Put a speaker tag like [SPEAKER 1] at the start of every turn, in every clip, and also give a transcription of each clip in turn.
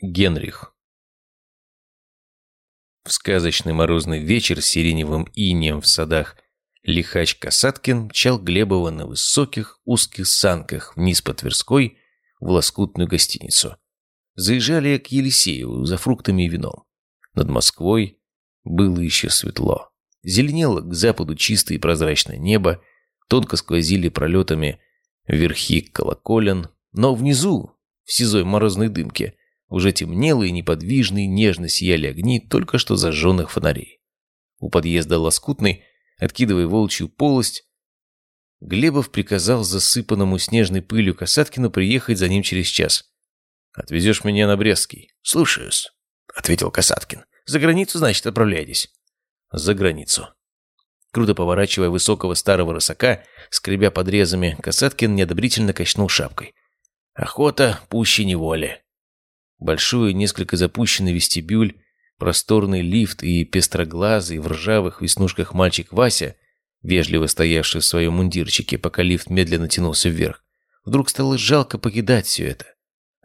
[SPEAKER 1] Генрих. В сказочный морозный вечер с сиреневым инеем в садах лихач Касаткин мчал Глебова на высоких узких санках вниз по Тверской в лоскутную гостиницу. Заезжали к Елисееву за фруктами и вином. Над Москвой было еще светло. Зеленело к западу чистое и прозрачное небо, тонко сквозили пролетами верхи колоколен, но внизу, в сизой морозной дымке, уже темнело и неподвижно и нежно сияли огни только что зажженных фонарей. У подъезда Лоскутный, откидывая волчью полость, Глебов приказал засыпанному снежной пылью Касаткину приехать за ним через час. «Отвезешь меня на Брестский?»
[SPEAKER 2] «Слушаюсь», — ответил Касаткин. «За границу, значит, отправляетесь?»
[SPEAKER 1] «За границу». Круто поворачивая высокого старого рысака, скребя подрезами, Касаткин неодобрительно качнул шапкой. «Охота пуще неволи». Большой, несколько запущенный вестибюль, просторный лифт и пестроглазый в ржавых веснушках мальчик Вася, вежливо стоявший в своем мундирчике, пока лифт медленно тянулся вверх, вдруг стало жалко покидать все это.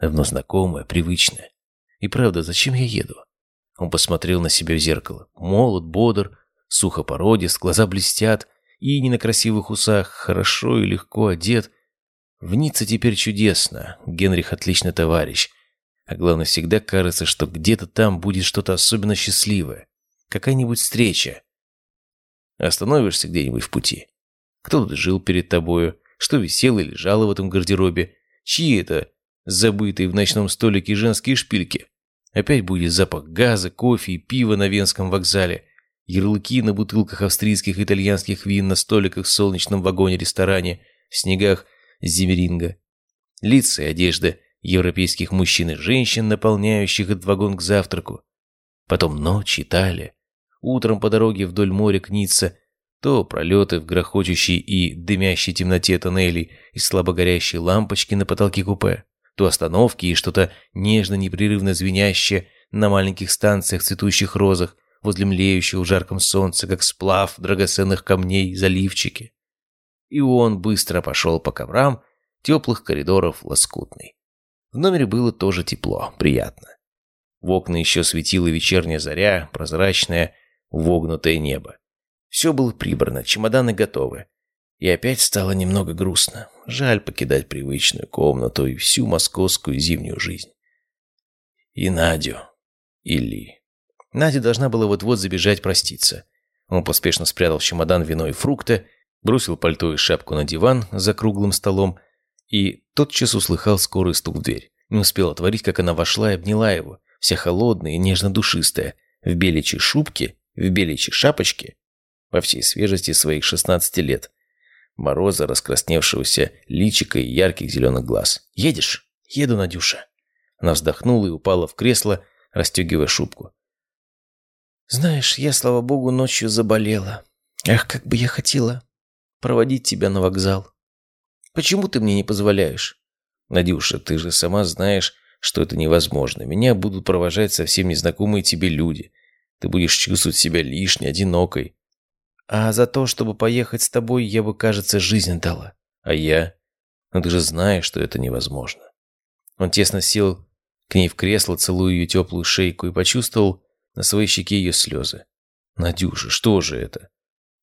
[SPEAKER 1] Давно знакомое, привычное. И правда, зачем я еду? Он посмотрел на себя в зеркало. Молод, бодр, сухо породист, глаза блестят, и не на красивых усах, хорошо и легко одет. В Ницце теперь чудесно. Генрих отличный товарищ. А главное, всегда кажется, что где-то там будет что-то особенно счастливое. Какая-нибудь встреча. Остановишься где-нибудь в пути. Кто тут жил перед тобою, что висело и лежало в этом гардеробе, чьи это забытые в ночном столике женские шпильки. Опять будет запах газа, кофе и пива на Венском вокзале, ярлыки на бутылках австрийских и итальянских вин на столиках в солнечном вагоне-ресторане в снегах Зимеринга. Лица и одежда – европейских мужчин и женщин, наполняющих этот вагон к завтраку. Потом ночь, Италия. Утром по дороге вдоль моря к Ницце, то пролеты в грохочущей и дымящей темноте тоннелей и слабо горящие лампочки на потолке купе, то остановки и что-то нежно-непрерывно звенящее на маленьких станциях цветущих розах возле млеющего в жарком солнце, как сплав драгоценных камней заливчики. И он быстро пошел по коврам теплых коридоров лоскутный. В номере было тоже тепло, приятно. В окна еще светила вечерняя заря, прозрачное, вогнутое небо. Все было прибрано, чемоданы готовы. И опять стало немного грустно. Жаль покидать привычную комнату и всю московскую зимнюю жизнь. И Надю. Или... Надя должна была вот-вот забежать проститься. Он поспешно спрятал в чемодан вино и фрукты, бросил пальто и шапку на диван за круглым столом и тотчас услыхал скорый стук в дверь. Не успел отворить, как она вошла и обняла его, вся холодная и нежно-душистая, в беличьей шубке, в беличьей шапочке, во всей свежести своих 16 лет. Мороза, раскрасневшегося личика и ярких зеленых глаз. «Едешь?» «Еду, Надюша». Она вздохнула и упала в кресло, расстегивая шубку. «Знаешь, я, слава богу, ночью заболела. Ах, как бы я хотела проводить тебя на вокзал. Почему ты мне не позволяешь?» «Надюша, ты же сама знаешь, что это невозможно. Меня будут провожать совсем незнакомые тебе люди. Ты будешь чувствовать себя лишней, одинокой. А за то, чтобы поехать с тобой, я бы, кажется, жизнь дала. А я? Ну ты же знаешь, что это невозможно». Он тесно сел к ней в кресло, целуя ее теплую шейку, и почувствовал на своей щеке ее слезы. «Надюша, что же это?»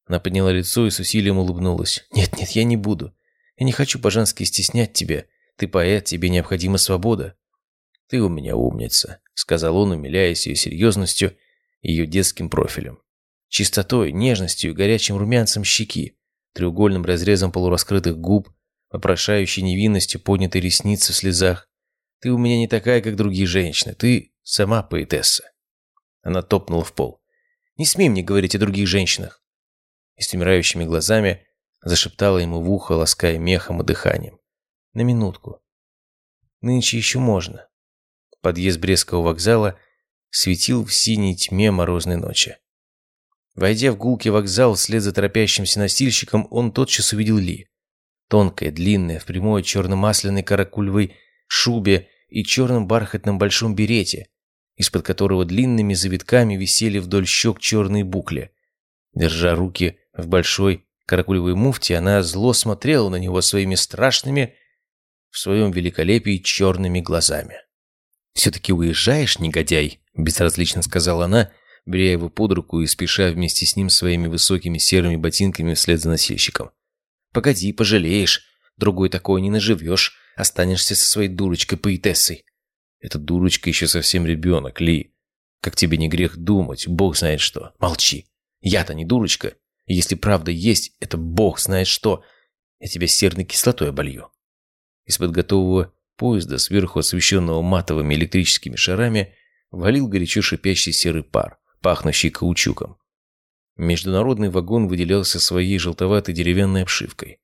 [SPEAKER 1] Она подняла лицо и с усилием улыбнулась. «Нет-нет, я не буду. Я не хочу по-женски стеснять тебя. Ты поэт, тебе необходима свобода». «Ты у меня умница», — сказал он, умиляясь ее серьезностью, ее детским профилем. Чистотой, нежностью и горячим румянцем щеки, треугольным разрезом полураскрытых губ, вопрошающей невинностью поднятой ресницы в слезах. «Ты у меня не такая, как другие женщины. Ты сама поэтесса». Она топнула в пол. «Не смей мне говорить о других женщинах». И с умирающими глазами Зашептала ему в ухо, лаская мехом и дыханием. «На минутку. Нынче еще можно». Подъезд Брестского вокзала светил в синей тьме морозной ночи. Войдя в гулкий вокзал вслед за торопящимся носильщиком, он тотчас увидел Ли. Тонкая, длинная, в прямой черно-масляной каракульвой шубе и черном бархатном большом берете, из-под которого длинными завитками висели вдоль щек черные букли. Держа руки в большой каракулевой муфте, она зло смотрела на него своими страшными, в своем великолепии черными глазами. «Все-таки уезжаешь, негодяй?» – безразлично сказала она, беря его под руку и спеша вместе с ним своими высокими серыми ботинками вслед за носильщиком. «Погоди, пожалеешь. Другой такой не наживешь. Останешься со своей дурочкой-поэтессой». «Эта дурочка еще совсем ребенок, Ли. Как тебе не грех думать, бог знает что. Молчи. Я-то не дурочка. Если правда есть, это бог знает что. Я тебя серной кислотой оболью». Из-под готового поезда, сверху освещенного матовыми электрическими шарами, валил горячо шипящий серый пар, пахнущий каучуком. Международный вагон выделялся своей желтоватой деревянной обшивкой.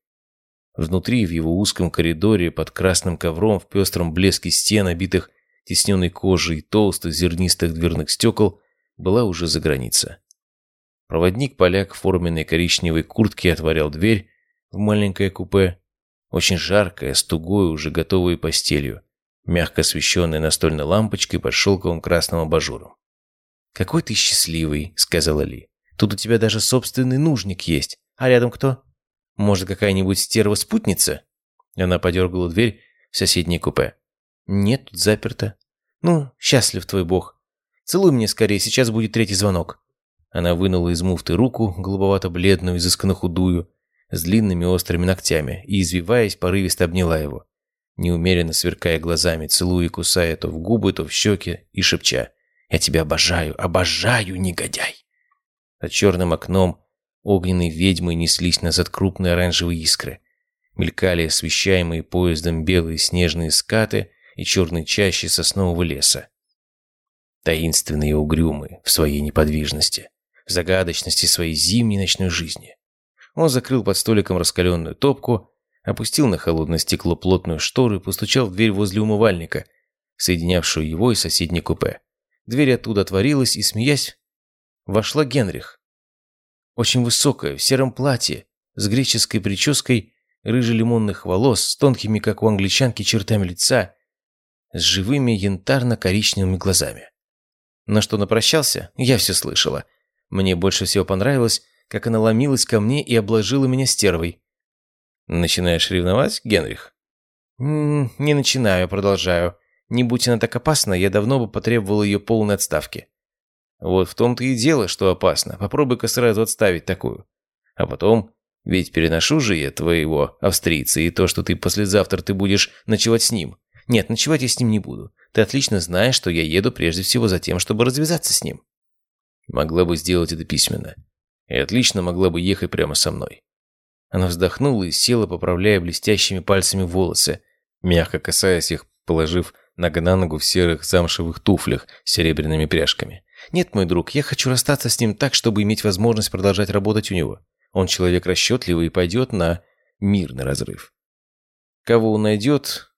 [SPEAKER 1] Внутри, в его узком коридоре, под красным ковром, в пестром блеске стен, обитых тесненной кожей и толстых зернистых дверных стекол, была уже за граница. Проводник-поляк в форменной коричневой куртке отворял дверь в маленькое купе, очень жаркое, с тугой, уже готовой постелью, мягко освещенной настольной лампочкой под шелковым красным абажуром. «Какой ты счастливый», — сказала Ли. «Тут у тебя даже собственный нужник есть. А рядом кто? Может, какая-нибудь стерва-спутница?» Она подергала дверь в соседнее купе. «Нет, тут заперто. Ну, счастлив твой бог. Целуй мне скорее, сейчас будет третий звонок». Она вынула из муфты руку, голубовато-бледную, изысканно худую, с длинными острыми ногтями, и, извиваясь, порывисто обняла его, неумеренно сверкая глазами, целуя и кусая то в губы, то в щеки, и шепча «Я тебя обожаю, обожаю, негодяй!» За черным окном огненные ведьмы неслись назад крупные оранжевые искры. Мелькали освещаемые поездом белые снежные скаты и черные чащи соснового леса. Таинственные и угрюмые в своей неподвижности, в загадочности своей зимней ночной жизни. Он закрыл под столиком раскаленную топку, опустил на холодное стекло плотную штору и постучал в дверь возле умывальника, соединявшую его и соседний купе. Дверь оттуда отворилась, и, смеясь, вошла Генрих. Очень высокая, в сером платье, с греческой прической, рыже-лимонных волос, с тонкими, как у англичанки, чертами лица, с живыми янтарно-коричневыми глазами. На что напрощался, я все слышала. Мне больше всего понравилось, как она ломилась ко мне и обложила меня стервой. «Начинаешь ревновать, Генрих?» М -м, «Не начинаю, продолжаю. Не будь она так опасна, я давно бы потребовал ее полной отставки». «Вот в том-то и дело, что опасно. Попробуй-ка сразу отставить такую. А потом, ведь переношу же я твоего австрийца и то, что ты послезавтра ты будешь ночевать с ним. Нет, ночевать я с ним не буду. Ты отлично знаешь, что я еду прежде всего за тем, чтобы развязаться с ним». Могла бы сделать это письменно и отлично могла бы ехать прямо со мной. Она вздохнула и села, поправляя блестящими пальцами волосы, мягко касаясь их, положив нога на ногу в серых замшевых туфлях с серебряными пряжками. «Нет, мой друг, я хочу расстаться с ним так, чтобы иметь возможность продолжать работать у него. Он человек расчетливый и пойдет на мирный разрыв. Кого он найдет,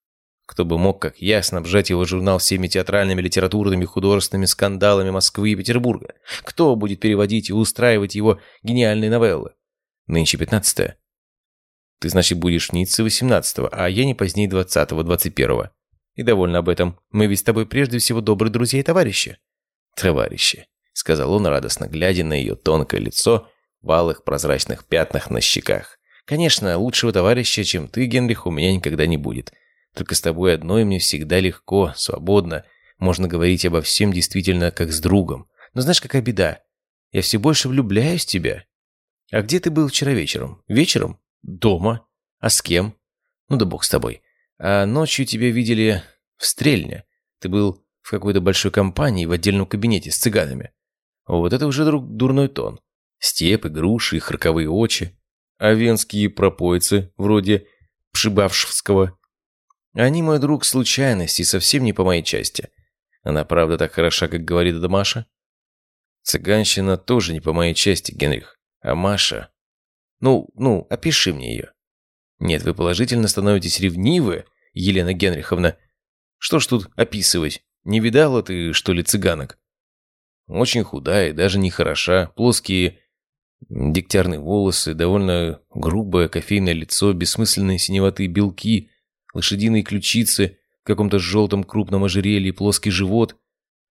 [SPEAKER 1] кто бы мог, как я, снабжать его журнал всеми театральными, литературными, художественными скандалами Москвы и Петербурга? Кто будет переводить и устраивать его гениальные новеллы? Нынче пятнадцатое. Ты, значит, будешь в Ницце восемнадцатого, а я не позднее двадцатого, двадцать первого. И довольна об этом. Мы ведь с тобой прежде всего добрые друзья и товарищи. Товарищи, сказал он, радостно глядя на ее тонкое лицо в алых прозрачных пятнах на щеках. Конечно, лучшего товарища, чем ты, Генрих, у меня никогда не будет. Только с тобой одной мне всегда легко, свободно. Можно говорить обо всем действительно как с другом. Но знаешь, какая беда? Я все больше влюбляюсь в тебя. А где ты был вчера вечером? Вечером? Дома. А с кем? Ну да бог с тобой. А ночью тебя видели в Стрельне. Ты был в какой-то большой компании в отдельном кабинете с цыганами. Вот это уже друг, дурной тон. Степы, груши и харковые очи. А венские пропойцы, вроде Пшибавшевского, они, мой друг, случайность и совсем не по моей части. Она правда так хороша, как говорит эта Маша? Цыганщина тоже не по моей части, Генрих. А Маша... Ну, ну, опиши мне ее. Нет, вы положительно становитесь ревнивы, Елена Генриховна. Что ж тут описывать? Не видала ты, что ли, цыганок? Очень худая, даже не хороша, плоские дегтярные волосы, довольно грубое кофейное лицо, бессмысленные синеватые белки, лошадиные ключицы, в каком-то желтом крупном ожерелье, плоский живот.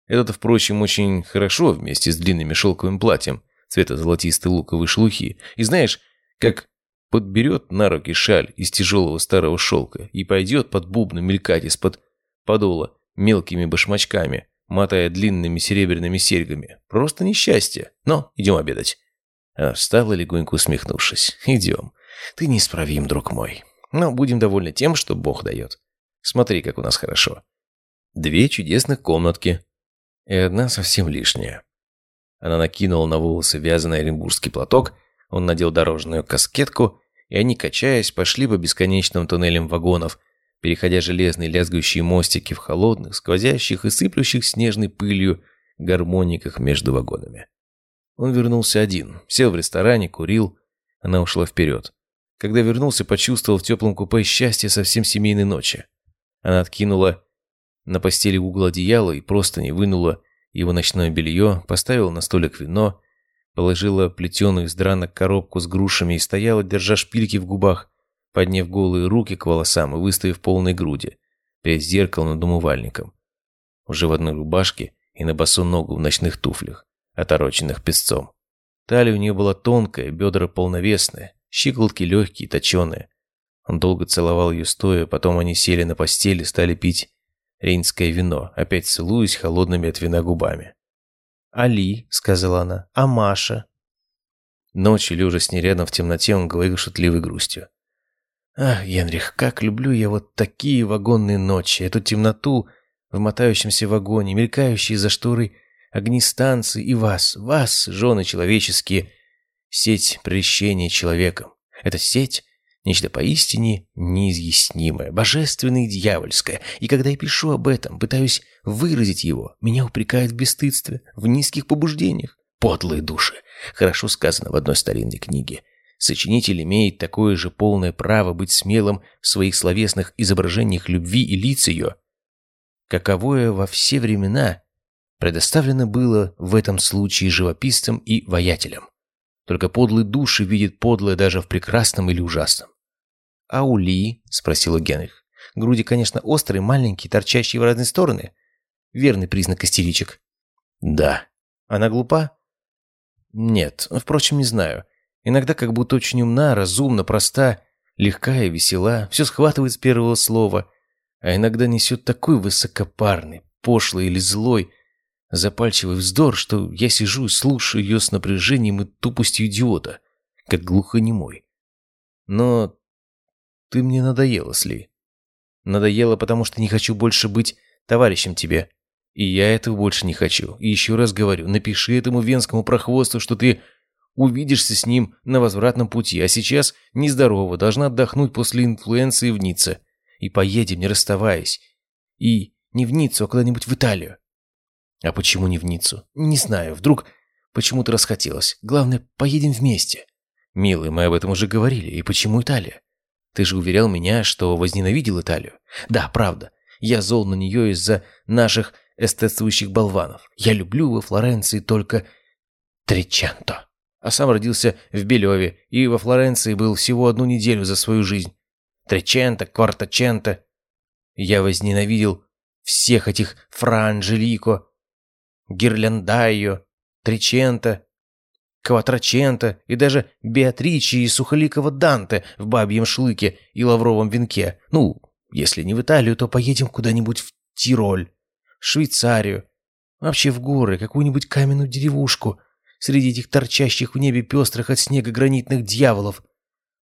[SPEAKER 1] Это-то, впрочем, очень хорошо вместе с длинными шелковым платьем, цвета золотистой луковой шелухи. И знаешь, как подберет на руки шаль из тяжелого старого шелка и пойдет под бубном мелькать из-под подола мелкими башмачками, мотая длинными серебряными серьгами. Просто несчастье. Но идем обедать. А встала легонько усмехнувшись. Идем. Ты неисправим, друг мой. Но будем довольны тем, что Бог дает. Смотри, как у нас хорошо. Две чудесных комнатки. И одна совсем лишняя. Она накинула на волосы вязаный оренбургский платок, он надел дорожную каскетку, и они, качаясь, пошли по бесконечным туннелям вагонов, переходя железные лязгающие мостики в холодных, сквозящих и сыплющих снежной пылью гармониках между вагонами. Он вернулся один, сел в ресторане, курил. Она ушла вперед. Когда вернулся, почувствовал в теплом купе счастье совсем семейной ночи. Она откинула на постели угол одеяла и просто не вынула его ночное белье, поставила на столик вино, положила плетеную из дранок коробку с грушами и стояла, держа шпильки в губах, подняв голые руки к волосам и выставив полной груди, перед зеркалом над умывальником. Уже в одной рубашке и на босу ногу в ночных туфлях, отороченных песцом. Талия у нее была тонкая, бедра полновесные, щиколотки легкие, точеные. Он долго целовал ее стоя, потом они сели на постели стали пить рейнское вино, опять целуясь холодными от вина губами.
[SPEAKER 2] «Али», — сказала она, — «а Маша?»
[SPEAKER 1] Ночью, лежа с ней рядом в темноте, он говорил шутливой грустью. Ах, Генрих, как люблю я вот такие вагонные ночи, эту темноту в мотающемся вагоне, мелькающие за шторой огни станции и вас, вас, жены человеческие, сеть прельщения человеком. Эта сеть — нечто поистине неизъяснимое, божественное и дьявольское. И когда я пишу об этом, пытаюсь выразить его, меня упрекают в бесстыдстве, в низких побуждениях. Подлые души. Хорошо сказано в одной старинной книге. Сочинитель имеет такое же полное право быть смелым в своих словесных изображениях любви и лиц ее, каковое во все времена предоставлено было в этом случае живописцам и воятелям. Только подлые души видят подлое даже в прекрасном или ужасном.
[SPEAKER 2] «А у Ли?» – спросила Генрих. «Груди, конечно, острые, маленькие, торчащие в разные стороны. Верный признак истеричек».
[SPEAKER 1] «Да».
[SPEAKER 2] «Она глупа?»
[SPEAKER 1] «Нет, впрочем, не знаю. Иногда как будто очень умна, разумна, проста, легкая, весела, все схватывает с первого слова, а иногда несет такой высокопарный, пошлый или злой, запальчивый вздор, что я сижу и слушаю ее с напряжением и тупостью идиота, как глухонемой. Но ты мне надоела, Сли. Надоела, потому что не хочу больше быть товарищем тебе. И я этого больше не хочу. И еще раз говорю, напиши этому венскому прохвосту, что ты Увидишься с ним на возвратном пути, а сейчас нездорова, должна отдохнуть после инфлюенции в Ницце. И поедем, не расставаясь. И не в Ниццу, а куда-нибудь в Италию. А почему не в Ниццу? Не знаю, вдруг почему-то расхотелось. Главное, поедем вместе. Милый, мы об этом уже говорили. И почему Италия? Ты же уверял меня, что возненавидел Италию. Да, правда. Я зол на нее из-за наших эстетствующих болванов. Я люблю во Флоренции только Триченто а сам родился в Белеве и во Флоренции был всего одну неделю за свою жизнь. Треченто, Квартаченто. Я возненавидел всех этих Фра Анджелико, Гирляндайо, Треченто, Кватраченто и даже Беатричи и Сухоликова Данте в бабьем шлыке и лавровом венке. Ну, если не в Италию, то поедем куда-нибудь в Тироль, Швейцарию, вообще в горы, какую-нибудь каменную деревушку – среди этих торчащих в небе пестрых от снега гранитных дьяволов.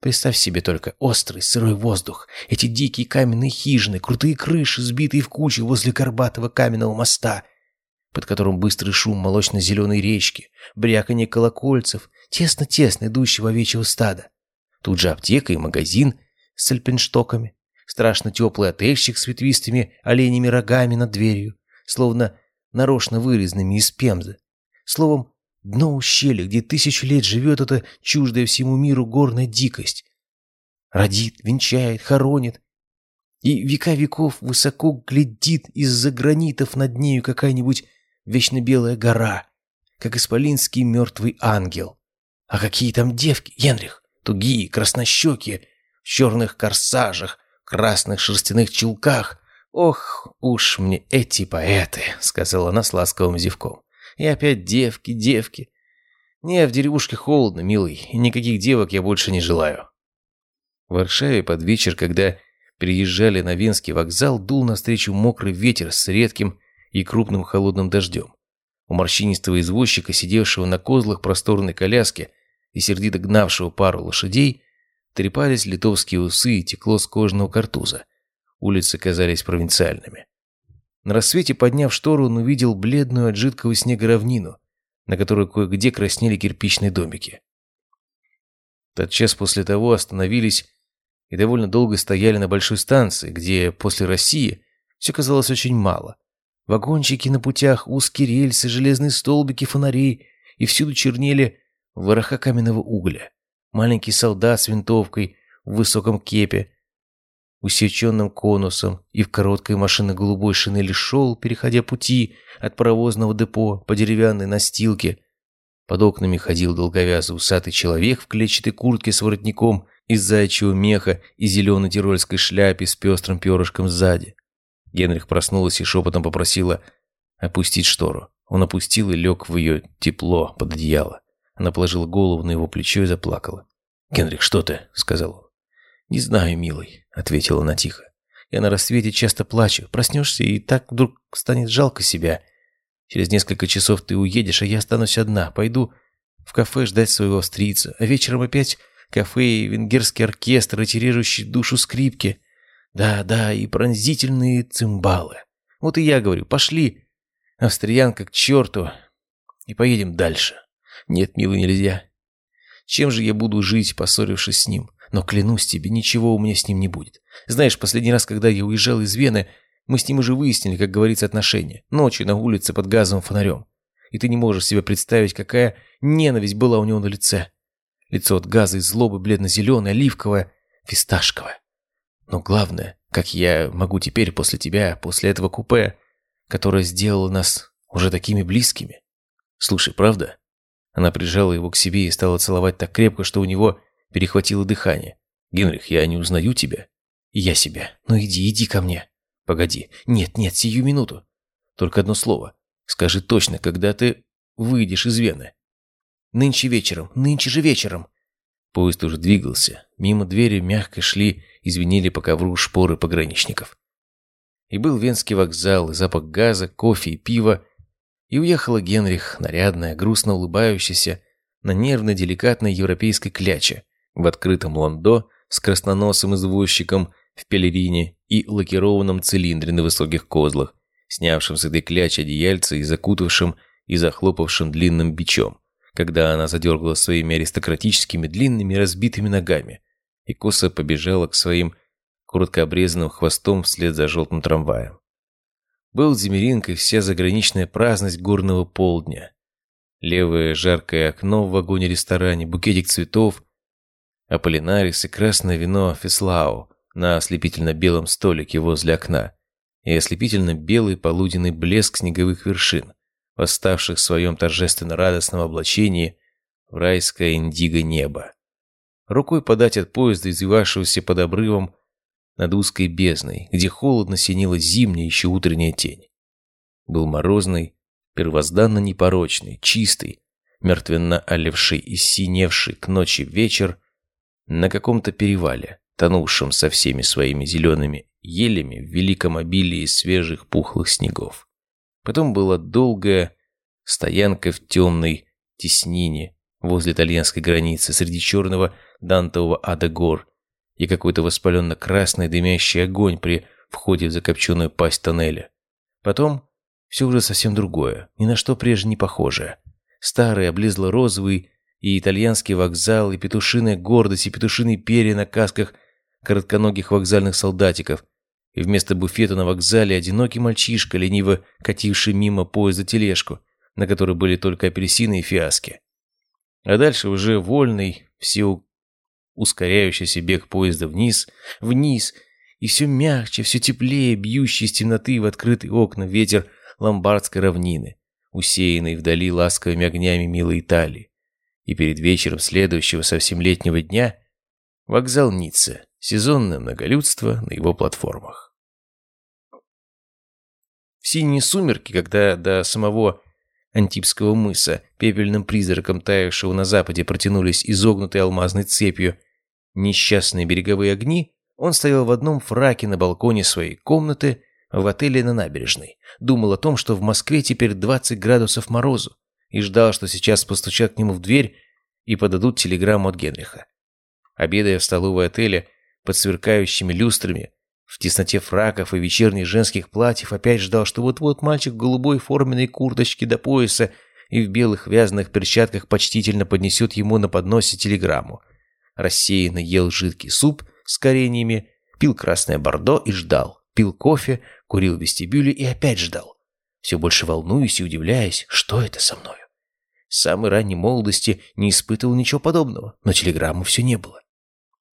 [SPEAKER 1] Представь себе только острый сырой воздух, эти дикие каменные хижины, крутые крыши, сбитые в кучу возле горбатого каменного моста, под которым быстрый шум молочно-зеленой речки, бряканье колокольцев, тесно-тесно идущего овечьего стада. Тут же аптека и магазин с альпенштоками, страшно теплый отельщик с ветвистыми оленями рогами над дверью, словно нарочно вырезанными из пемзы. Словом, Дно ущелья, где тысячу лет живет эта чуждая всему миру горная дикость. Родит, венчает, хоронит. И века веков высоко глядит из-за гранитов над нею какая-нибудь вечно белая гора, как исполинский мертвый ангел. А какие там девки, Генрих, тугие, краснощекие, в черных корсажах, красных шерстяных чулках. Ох, уж мне эти поэты, сказала она с ласковым зевком. И опять девки, девки. Не, в деревушке холодно, милый, и никаких девок я больше не желаю. В Варшаве под вечер, когда переезжали на Венский вокзал, дул навстречу мокрый ветер с редким и крупным холодным дождем. У морщинистого извозчика, сидевшего на козлах просторной коляски и сердито гнавшего пару лошадей, трепались литовские усы и текло с кожаного картуза. Улицы казались провинциальными. На рассвете, подняв штору, он увидел бледную от жидкого снега равнину, на которой кое-где краснели кирпичные домики. Тотчас после того остановились и довольно долго стояли на большой станции, где после России все казалось очень мало. Вагончики на путях, узкие рельсы, железные столбики фонарей, и всюду чернели вороха каменного угля. Маленький солдат с винтовкой в высоком кепе, усеченным конусом и в короткой машино-голубой шинели шел, переходя пути от паровозного депо по деревянной настилке. Под окнами ходил долговязый усатый человек в клетчатой куртке с воротником из зайчьего меха и зеленой тирольской шляпе с пестрым перышком сзади. Генрих проснулась и шепотом попросила опустить штору. Он опустил и лег в ее тепло под одеяло. Она положила голову на его плечо и заплакала. «Генрих, что ты?» — сказал он. «Не знаю, милый», — ответила она тихо. «Я на рассвете часто плачу. Проснешься, и так вдруг станет жалко себя. Через несколько часов ты уедешь, а я останусь одна. Пойду в кафе ждать своего австрийца. А вечером опять кафе и венгерский оркестр, ретирирующий душу скрипки. Да, да, и пронзительные цимбалы. Вот и я говорю, пошли, австриянка к черту, и поедем дальше. Нет, милый, нельзя. Чем же я буду жить, поссорившись с ним? Но клянусь тебе, ничего у меня с ним не будет. Знаешь, последний раз, когда я уезжал из Вены, мы с ним уже выяснили, как говорится, отношения. Ночью на улице под газовым фонарем. И ты не можешь себе представить, какая ненависть была у него на лице. Лицо от газа и злобы бледно-зеленое, оливковое, фисташковое. Но главное, как я могу теперь после тебя, после этого купе, которое сделало нас уже такими близкими. Слушай, правда? Она прижала его к себе и стала целовать так крепко, что у него перехватило дыхание. «Генрих, я не узнаю тебя». «Я себя. Ну иди, иди ко мне». «Погоди. Нет, нет, сию минуту. Только одно слово. Скажи точно, когда ты выйдешь из Вены». «Нынче вечером. Нынче же вечером». Поезд уже двигался. Мимо двери мягко шли и звенели по ковру шпоры пограничников. И был Венский вокзал, и запах газа, кофе и пива. И уехала Генрих, нарядная, грустно улыбающаяся, на нервно-деликатной европейской кляче, в открытом ландо с красноносым извозчиком в пелерине и лакированном цилиндре на высоких козлах, снявшим с этой клячи одеяльце и закутавшим и захлопавшим длинным бичом, когда она задергала своими аристократическими длинными разбитыми ногами и косо побежала к своим коротко обрезанным хвостом вслед за желтым трамваем. Был Демеринкой вся заграничная праздность горного полдня. Левое жаркое окно в вагоне-ресторане, букетик цветов, аполлинарис и красное вино феслау на ослепительно-белом столике возле окна и ослепительно-белый полуденный блеск снеговых вершин, восставших в своем торжественно-радостном облачении в райское индиго небо. Рукой подать от поезда, извивавшегося под обрывом над узкой бездной, где холодно синела зимняя еще утренняя тень. Был морозный, первозданно непорочный, чистый, мертвенно олевший и синевший к ночи вечер на каком-то перевале, тонувшем со всеми своими зелеными елями в великом обилии свежих пухлых снегов. Потом была долгая стоянка в темной теснине возле итальянской границы среди черного дантового ада гор и какой-то воспаленно-красный дымящий огонь при входе в закопченную пасть тоннеля. Потом все уже совсем другое, ни на что прежде не похожее. Старый, облезло-розовый и итальянский вокзал, и петушиная гордость, и петушиные перья на касках коротконогих вокзальных солдатиков, и вместо буфета на вокзале одинокий мальчишка, лениво кативший мимо поезда тележку, на которой были только апельсины и фиаски. А дальше уже вольный, все ускоряющийся бег поезда вниз, вниз, и все мягче, все теплее, бьющий из темноты в открытые окна ветер ломбардской равнины, усеянной вдали ласковыми огнями милой Италии и перед вечером следующего совсем летнего дня вокзал Ницце, сезонное многолюдство на его платформах. В синие сумерки, когда до самого Антипского мыса, пепельным призраком таявшего на западе, протянулись изогнутой алмазной цепью несчастные береговые огни,
[SPEAKER 2] Он стоял в одном фраке на балконе своей комнаты в отеле на набережной. Думал о том, что в Москве теперь 20 градусов морозу, и ждал, что сейчас постучат к нему в дверь и подадут телеграмму от Генриха. Обедая в столовой отеля под сверкающими люстрами, в тесноте фраков и вечерних женских платьев, опять ждал, что вот-вот мальчик в голубой форменной курточке до пояса и в белых вязаных перчатках почтительно поднесет ему на подносе телеграмму. Рассеянно ел жидкий суп с кореньями, пил красное бордо и ждал. Пил кофе, курил в вестибюле и опять ждал. Все больше волнуюсь и удивляясь, что это со мною. С самой ранней молодости не испытывал ничего подобного, но телеграммы все не было.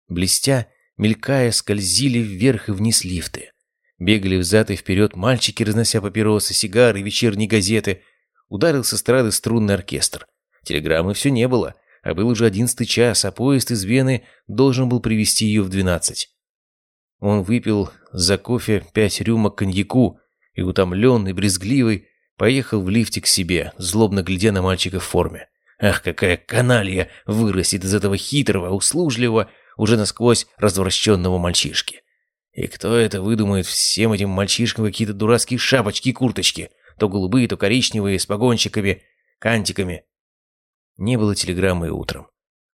[SPEAKER 2] Блестя, мелькая, скользили вверх и вниз лифты. Бегали взад и вперед мальчики, разнося папиросы, сигары, вечерние газеты. Ударил с эстрады струнный оркестр. Телеграммы все не было, а был уже одиннадцатый час, а поезд из Вены должен был привести ее в двенадцать. Он выпил за кофе пять рюмок коньяку и, утомленный, брезгливый, поехал в лифте к себе, злобно глядя на мальчика в форме. Ах, какая каналья вырастет из этого хитрого, услужливого, уже насквозь развращенного мальчишки. И кто это выдумает всем этим мальчишкам какие-то дурацкие шапочки и курточки, то голубые, то коричневые, с погончиками, кантиками. Не было телеграммы утром.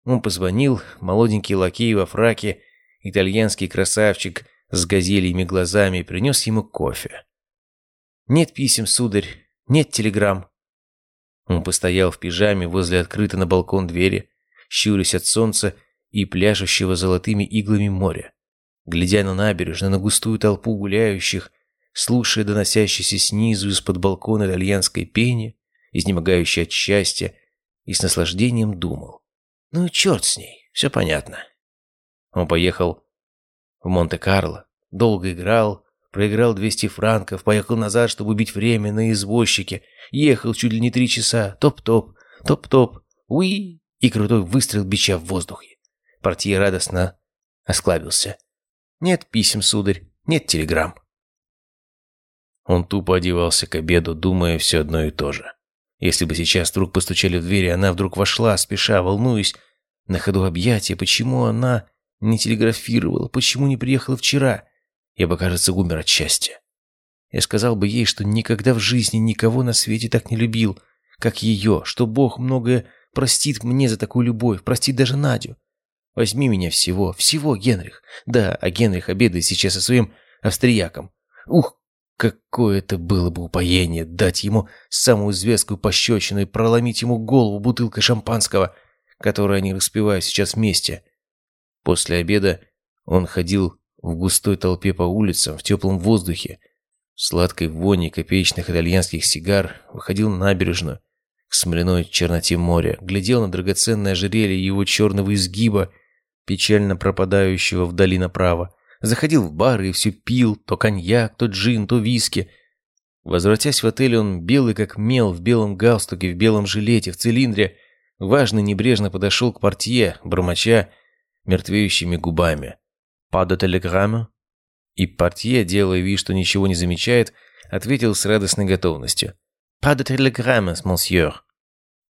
[SPEAKER 2] Он позвонил, молоденький лакей во фраке, итальянский красавчик с газельями глазами, принес ему кофе. «Нет писем, сударь, нет телеграмм». Он постоял в пижаме возле открытой на балкон двери, щурясь от солнца и пляшущего золотыми иглами моря, глядя на набережную, на густую толпу гуляющих, слушая доносящийся снизу из-под балкона итальянской пени, изнемогающей от счастья, и с наслаждением думал. Ну черт с ней, все понятно. Он поехал в Монте-Карло, долго играл, проиграл 200 франков, поехал назад, чтобы убить время на извозчике, ехал чуть ли не три часа, топ-топ, топ-топ, уи, и крутой выстрел бича в воздухе. Портье радостно осклабился. «Нет писем, сударь, нет телеграмм». Он тупо одевался к обеду, думая все одно и то же. Если бы сейчас вдруг постучали в дверь, и она вдруг вошла, спеша, волнуясь, на ходу объятия, почему она не телеграфировала, почему не приехала вчера, я бы, кажется, умер от счастья. Я сказал бы ей, что никогда в жизни никого на свете так не любил, как ее, что Бог многое простит мне за такую любовь, простит даже Надю. Возьми меня всего, всего, Генрих. Да, а Генрих обедает сейчас со своим австрияком. Ух, какое это было бы упоение дать ему самую известную пощечину и проломить ему голову бутылкой шампанского, которую они распивают сейчас вместе. После обеда он ходил в густой толпе по улицам, в теплом воздухе, в сладкой воне копеечных итальянских сигар, выходил на набережную, к смоляной черноте моря, глядел на драгоценное ожерелье его черного изгиба, печально пропадающего вдали направо. Заходил в бары и все пил, то коньяк, то джин, то виски. Возвратясь в отель, он белый как мел, в белом галстуке, в белом жилете, в цилиндре, важно небрежно подошел к портье, бормоча мертвеющими губами. «Па телеграмма?» И портье, делая вид, что ничего не замечает, ответил с радостной готовностью. «Па де телеграмма, монсьер».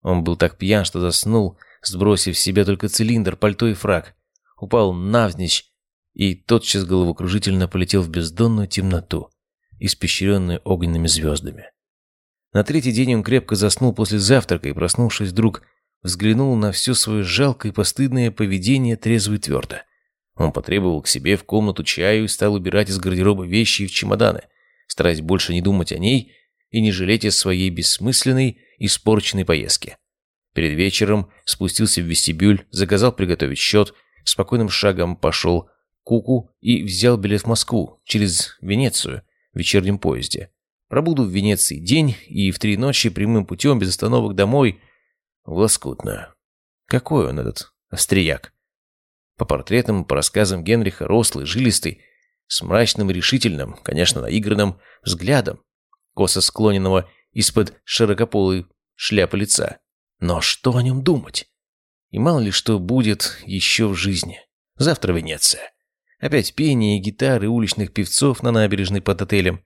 [SPEAKER 2] Он был так пьян, что заснул, сбросив с себя только цилиндр, пальто и фраг упал навзничь и тотчас головокружительно полетел в бездонную темноту, испещренную огненными звездами. На третий день он крепко заснул после завтрака и, проснувшись вдруг, взглянул на все свое жалкое и постыдное поведение трезво и твердо. Он потребовал к себе в комнату чаю и стал убирать из гардероба вещи и в чемоданы, стараясь больше не думать о ней и не жалеть о своей бессмысленной, испорченной поездке. Перед вечером спустился в вестибюль, заказал приготовить счет – спокойным шагом пошел Куку и взял билет в Москву через Венецию в вечернем поезде. Пробуду в Венеции день и в три ночи прямым путем без остановок домой в Лоскутную. Какой он этот австрияк? По портретам, по рассказам Генриха, рослый, жилистый, с мрачным и решительным, конечно, наигранным взглядом, косо склоненного из-под широкополой шляпы лица. Но что о нем думать? И мало ли что будет еще в жизни. Завтра Венеция. Опять пение и гитары уличных певцов на набережной под отелем.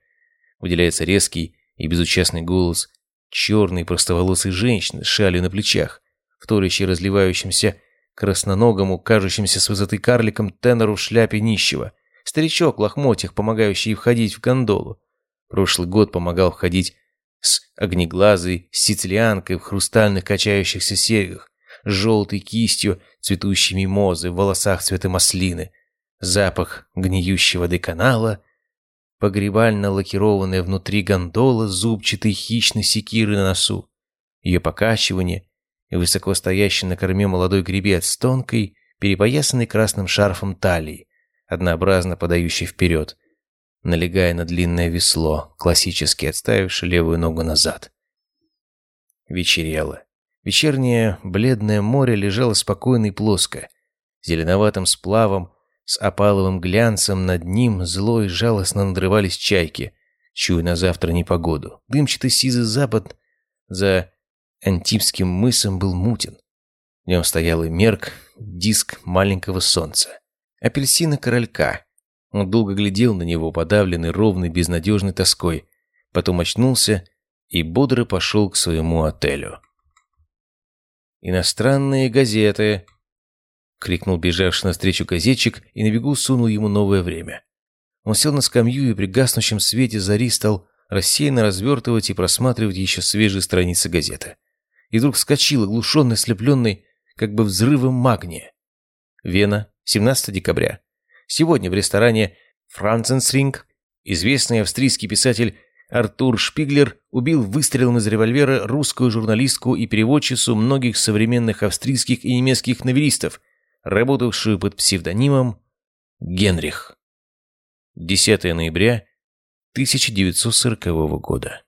[SPEAKER 2] Выделяется резкий и безучастный голос черной простоволосой женщины с шалью на плечах, вторящей разливающимся красноногому, кажущимся с высоты карликом тенору в шляпе нищего, Старичок в лохмотьях, помогающий входить в гондолу. Прошлый год помогал входить с огнеглазой сицилианкой в хрустальных качающихся серьгах, с желтой кистью, цветущей мимозы в волосах цвета маслины, запах гниющего деканала, погребально лакированная внутри гондола зубчатой хищной секиры на носу, ее покачивание и высоко стоящий на корме молодой гребец с тонкой, перепоясанной красным шарфом талии, однообразно подающий вперед, налегая на длинное весло, классически отставившее левую ногу назад. Вечерело. Вечернее бледное море лежало спокойно и плоско, зеленоватым сплавом, с опаловым глянцем над ним зло и жалостно надрывались чайки, чуя на завтра непогоду. Дымчатый сизый запад за Антипским мысом был мутен. В нем стоял и мерк, диск маленького солнца. Апельсина королька. Он долго глядел на него, подавленный ровной безнадежной тоской. Потом очнулся и бодро пошел к своему отелю. «Иностранные газеты!» — крикнул бежавший навстречу газетчик и на бегу сунул ему новое время. Он сел на скамью и при гаснущем свете зари стал рассеянно развертывать и просматривать еще свежие страницы газеты и вдруг вскочил, оглушенный, слепленный, как бы взрывом магния. Вена, 17 декабря. Сегодня в ресторане «Франценсринг» известный австрийский писатель Артур Шпиглер убил выстрелом из револьвера русскую журналистку и переводчицу многих современных австрийских и немецких новеллистов, работавшую под псевдонимом Генрих. 10 ноября 1940 года.